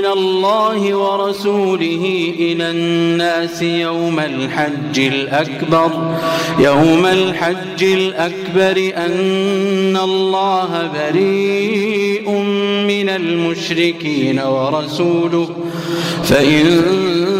من الله ورسوله إلى الناس يوم الحج الأكبر. يوم الحج الأكبر أن الله بريء من المشركين ورسوله. فإن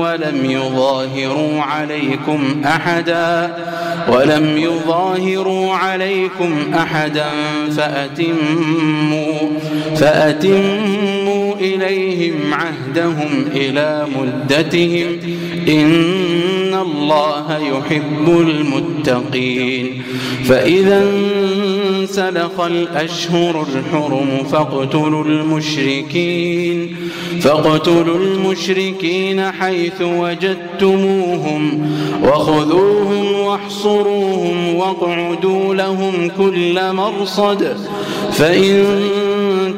ولم يظاهروا عليكم أحدا ولم يظاهروا عليكم أحدا فأتموا فأتموا إليهم عهدهم إلى مدتهم. إن الله يحب المتقين. فإذا انسلخ الأشهر الحرم فاقتلوا المشركين فاقتلوا المشركين حيث وجدتموهم وخذوهم واحصروهم واقعدوا لهم كل مرصد فإن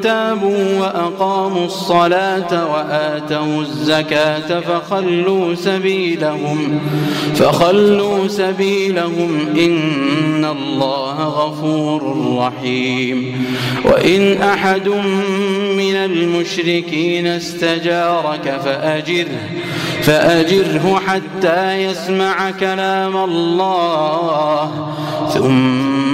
تابوا وأقاموا الصلاة وآتوا الزكاة فخلوا سبيلهم فخلوا سبيلهم. إن الله غفور رحيم. وإن أحد من المشركين استجارك فأجره فأجره حتى يسمع كلام الله ثم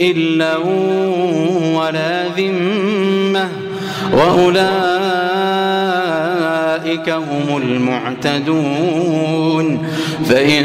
إلا ولا ذمة وأولئك هم المعتدون فإن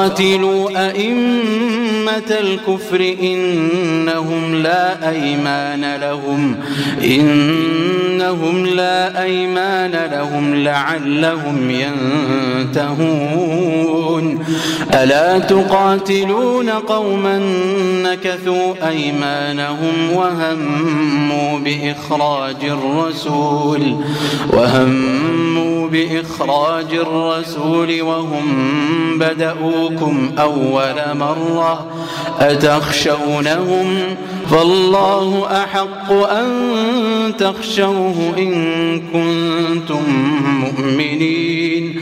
أئمة الكفر إنهم لا أيمان لهم. إنهم لا أيمان لهم لعلهم ينتهون. ألا تقاتلون قوما نكثوا أيمانهم وهموا بإخراج الرسول وهموا بإخراج الرسول وهم بدأوكم أول مرة. أتخشونهم فالله أحق أن تخشوه إن كنتم مؤمنين.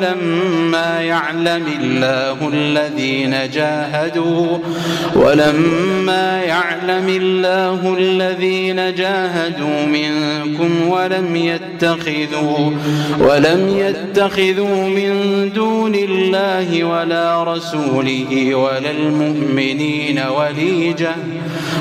ولما يعلم الله الذين جاهدوا ولما يعلم الله الذين جاهدوا منكم ولم يتخذوا ولم يتخذوا من دون الله ولا رسوله ولا المؤمنين وليجة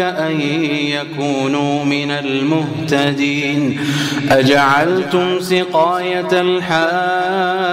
أن يكونوا من المهتدين. أجعلتم سقاية الحاج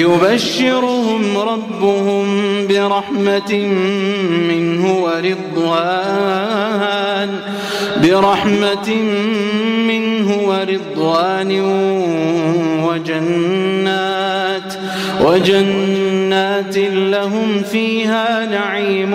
يبشرهم ربهم برحمة منه ورضوان برحمة منه ورضوان وجنات وجنات لهم فيها نعيم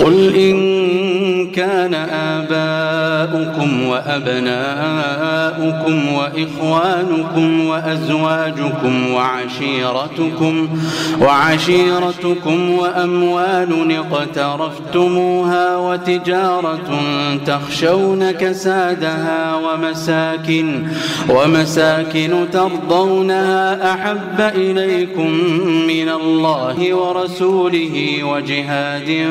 قل إن كان آباؤكم وأبناؤكم وإخوانكم وأزواجكم وعشيرتكم وعشيرتكم وأموال اقترفتموها وتجارة تخشون كسادها ومساكن ومساكن ترضونها أحب إليكم من الله ورسوله وجهاد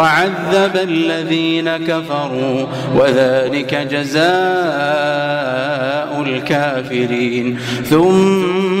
وعذب الذين كفروا وذلك جزاء الكافرين. ثم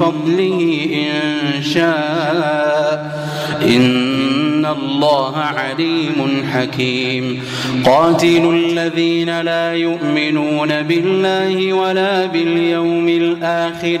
فضله إن شاء. إن الله عليم حكيم. قاتلوا الذين لا يؤمنون بالله ولا باليوم الآخر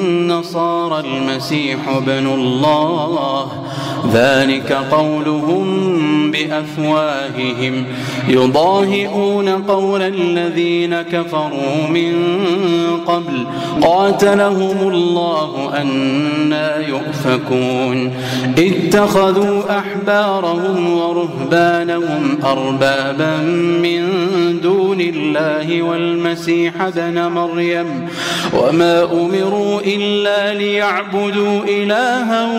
النصارى المسيح ابن الله. ذلك قولهم بأفواههم. يضاهئون قول الذين كفروا من قبل. قاتلهم الله أنا يؤفكون. اتخذوا أحبارهم ورهبانهم أربابا من دون الله والمسيح ابن مريم. وما أمروا إلا ليعبدوا إلها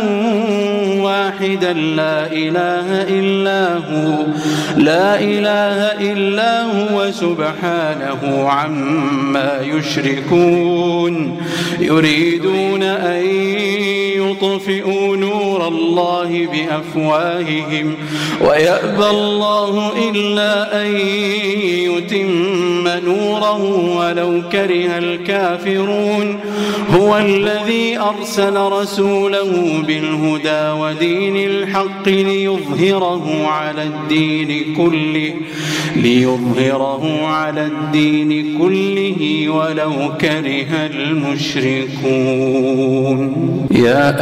واحدا. لا إله إلا هو. لا إله إلا هو. سبحانه عما يشركون. يريدون أن يطفئوا نور الله بأفواههم ويأبى الله إلا أن يتم نوره ولو كره الكافرون هو الذي أرسل رسوله بالهدى ودين الحق ليظهره على الدين كله ليظهره على الدين كله ولو كره المشركون. يا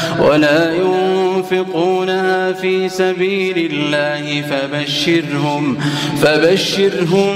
ولا ينفقونها في سبيل الله فبشرهم فبشرهم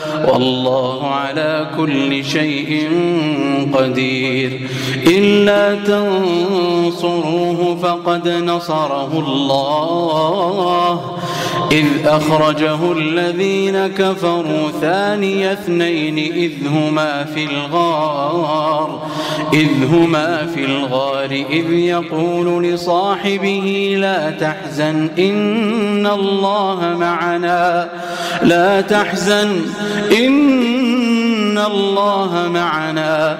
والله على كل شيء قدير. إلا تنصروه فقد نصره الله. إذ أخرجه الذين كفروا ثاني اثنين إذ هما في الغار إذ هما في الغار إذ يقول لصاحبه لا تحزن إن الله معنا لا تحزن إن الله معنا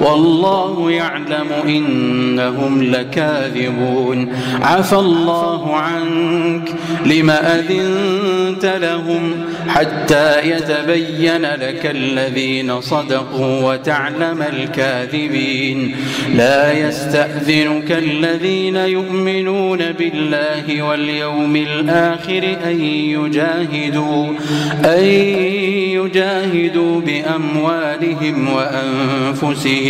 والله يعلم إنهم لكاذبون. عفى الله عنك لما أذنت لهم حتى يتبين لك الذين صدقوا وتعلم الكاذبين. لا يستأذنك الذين يؤمنون بالله واليوم الآخر أن يجاهدوا أن يجاهدوا بأموالهم وأنفسهم.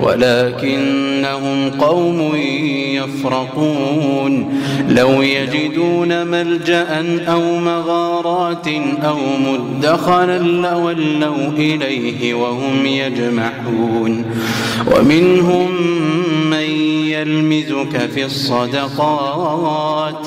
ولكنهم قوم يفرقون. لو يجدون ملجأ أو مغارات أو مدخلا لولوا إليه وهم يجمحون ومنهم من يلمزك في الصدقات.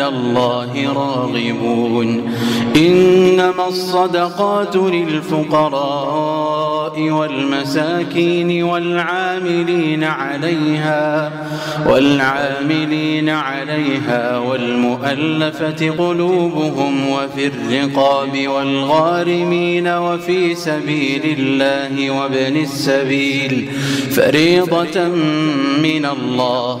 إلى الله راغبون. إنما الصدقات للفقراء والمساكين والعاملين عليها والعاملين عليها والمؤلفة قلوبهم وفي الرقاب والغارمين وفي سبيل الله وابن السبيل. فريضة من الله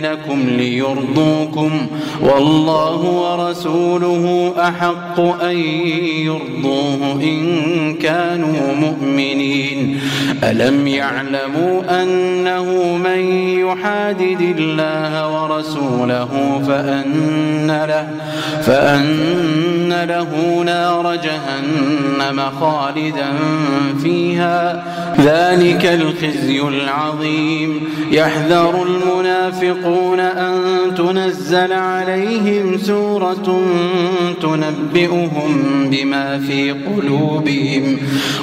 لكم ليرضوكم والله ورسوله أحق أن يرضوه إن كانوا مؤمنين. ألم يعلموا أنه من يحادد الله ورسوله فأن له, فأن له نار جهنم خالدا فيها. ذلك الخزي العظيم. يحذر المنافق يستحقون أن تنزل عليهم سورة تنبئهم بما في قلوبهم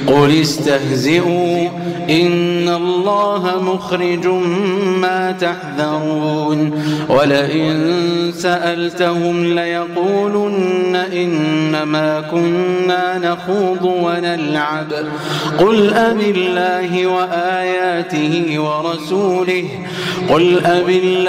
قل استهزئوا إن الله مخرج ما تحذرون ولئن سألتهم ليقولن إنما كنا نخوض ونلعب قل أب الله وآياته ورسوله قل أب الله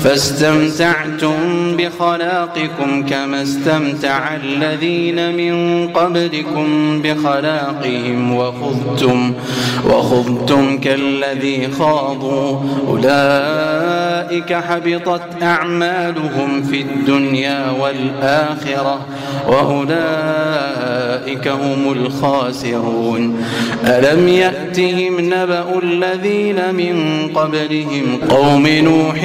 فاستمتعتم بخلاقكم كما استمتع الذين من قبلكم بخلاقهم وخذتم وخذتم كالذي خاضوا. أولئك حبطت أعمالهم في الدنيا والآخرة وأولئك هم الخاسرون. ألم يأتهم نبأ الذين من قبلهم قوم نوح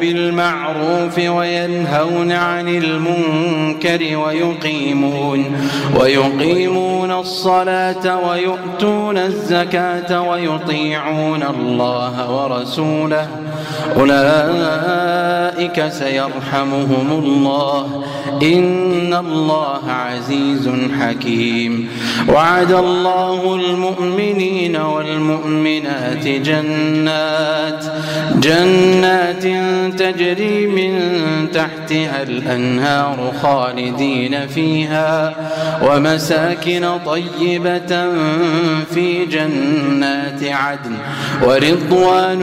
بالمعروف وينهون عن المنكر ويقيمون ويقيمون الصلاة ويؤتون الزكاة ويطيعون الله ورسوله أولئك سيرحمهم الله. إن الله عزيز حكيم. وعد الله المؤمنين والمؤمنات جنات جنات تجري من تحتها الأنهار خالدين فيها. ومساكن طيبة في جنات عدن. ورضوان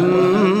أما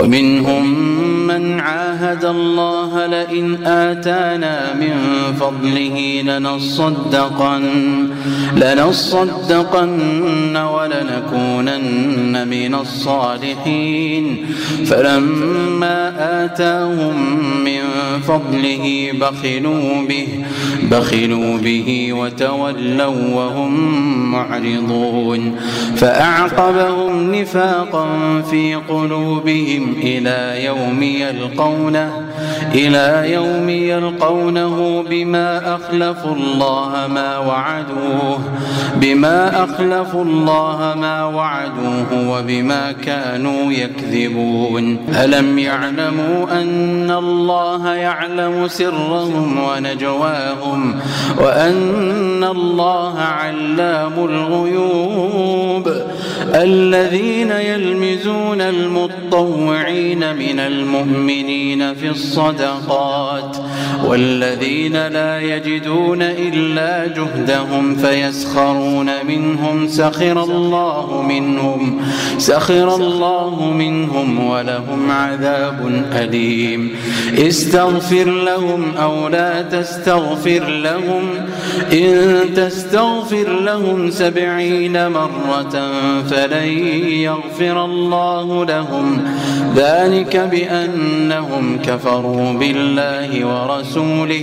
ومنهم ممن عاهد الله لئن آتانا من فضله لنصدقن لنصدقن ولنكونن من الصالحين. فلما آتاهم من فضله بخلوا به بخلوا به وتولوا وهم معرضون. فأعقبهم نفاقا في قلوبهم إلى يوم يلقونه إلى يوم يلقونه بما أخلفوا الله ما وعدوه بما أخلفوا الله ما وعدوه وبما كانوا يكذبون. ألم يعلموا أن الله يعلم سرهم ونجواهم وأن الله علام الغيوب؟ الذين يلمزون المطوعين من المؤمنين في الصدقات والذين لا يجدون إلا جهدهم فيسخرون منهم سخر الله منهم سخر الله منهم ولهم عذاب أليم. استغفر لهم أو لا تستغفر لهم إن تستغفر لهم سبعين مرة فلن يغفر الله لهم ذلك بأنهم كفروا بالله ورسوله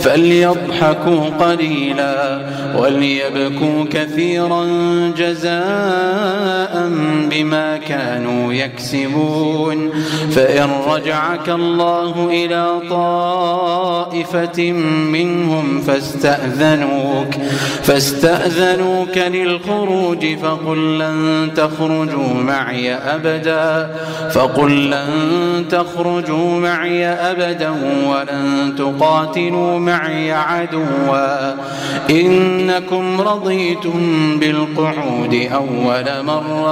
فليضحكوا قليلا وليبكوا كثيرا جزاء بما كانوا يكسبون. فإن رجعك الله إلى طائفة منهم فاستأذنوك فاستأذنوك للخروج فقل لن تخرجوا معي أبدا فقل لن تخرجوا معي أبدا ولن تقاتلوا معي عدوا. إنكم رضيتم بالقعود أول مرة.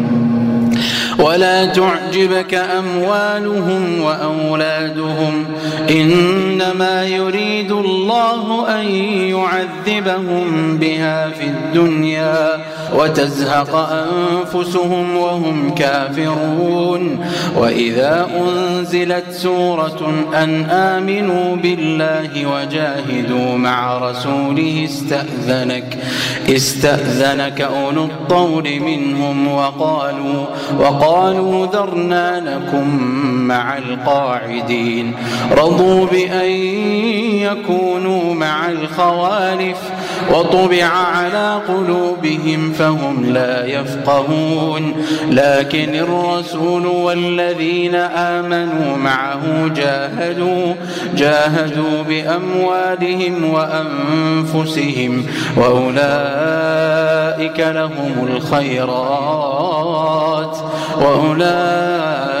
ولا تعجبك أموالهم وأولادهم إنما يريد الله أن يعذبهم بها في الدنيا وتزهق أنفسهم وهم كافرون. وإذا أنزلت سورة أن آمنوا بالله وجاهدوا مع رسوله استأذنك استأذنك أولو الطول منهم وقالوا وقالوا ذرنا لكم مع القاعدين. رضوا بأن يكونوا مع الخوالف وطبع على قلوبهم فهم لا يفقهون. لكن الرسول والذين آمنوا معه جاهدوا جاهدوا بأموالهم وأنفسهم وأولئك لهم الخيرات وأولئك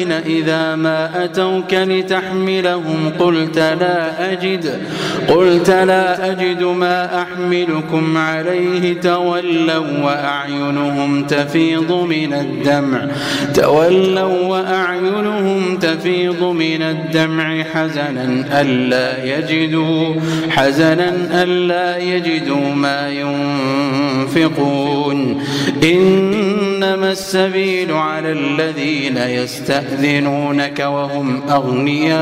إذا ما أتوك لتحملهم قلت لا أجد قلت لا أجد ما أحملكم عليه تولوا وأعينهم تفيض من الدمع تولوا وأعينهم تفيض من الدمع حزنا ألا يجدوا حزنا ألا يجدوا ما ينفقون. إنما السبيل على الذين يستأذنونك وهم أغنياء.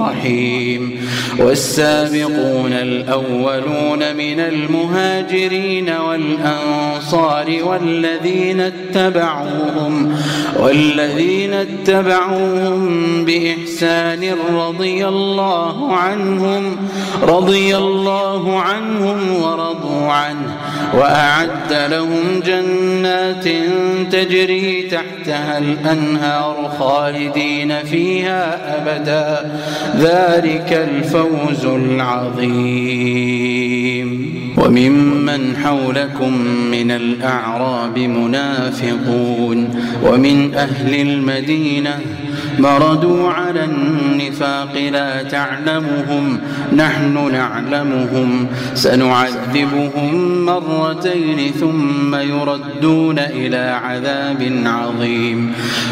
رحيم والسابقون الأولون من المهاجرين والأنصار والذين اتبعوهم والذين اتبعوهم بإحسان رضي الله عنهم رضي الله عنهم ورضوا عنه. وأعد لهم جنات تجري تحتها الأنهار خالدين فيها أبدا. ذلك الفوز العظيم. وممن حولكم من الأعراب منافقون. ومن أهل المدينة مردوا على النفاق لا تعلمهم نحن نعلمهم. سنعذبهم مرتين ثم يردون إلى عذاب عظيم.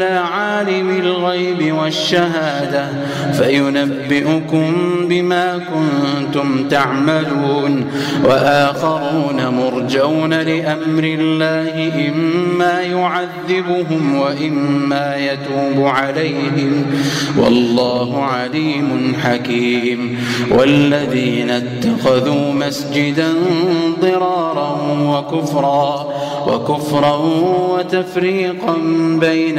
عالم الغيب والشهادة فينبئكم بما كنتم تعملون وآخرون مرجون لأمر الله إما يعذبهم وإما يتوب عليهم والله عليم حكيم والذين اتخذوا مسجدا ضرارا وكفرا وكفرا وتفريقا بين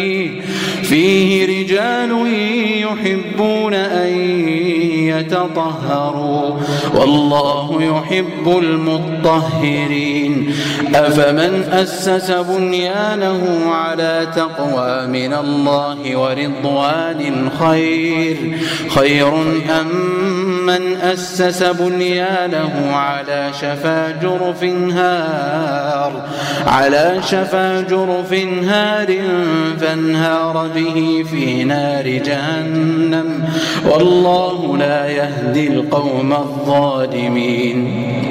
فيه رجال يحبون أن يتطهروا. والله يحب المطهرين. أفمن أسس بنيانه على تقوى من الله ورضوان خير خير أم من أسس بنيانه على شفا جرف هار على شفا جرف هار فانهار به في نار جهنم. والله لا يهدي القوم الظالمين.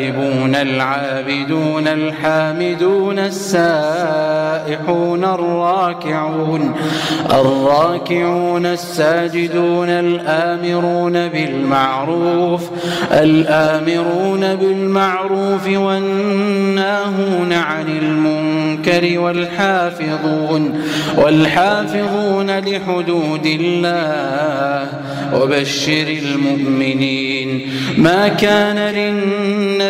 التائبون العابدون الحامدون السائحون الراكعون الراكعون الساجدون الآمرون بالمعروف الآمرون بالمعروف والناهون عن المنكر والحافظون والحافظون لحدود الله وبشر المؤمنين ما كان للنبي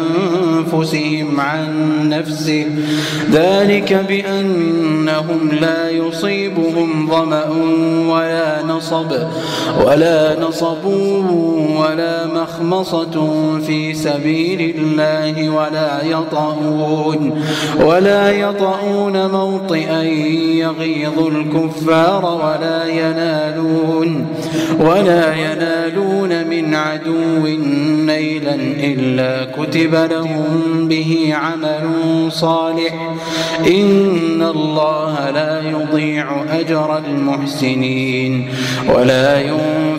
بأنفسهم عن نفسه. ذلك بأنهم لا يصيبهم ظمأ ولا نصب ولا نصب ولا مخمصة في سبيل الله ولا يطعون ولا يطعون موطئا يغيظ الكفار ولا ينالون ولا ينالون من عدو نيلا إلا كتب لهم به عمل صالح. إن الله لا يضيع أجر المحسنين ولا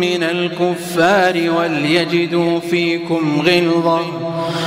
من الكفار وليجدوا فيكم غلظة.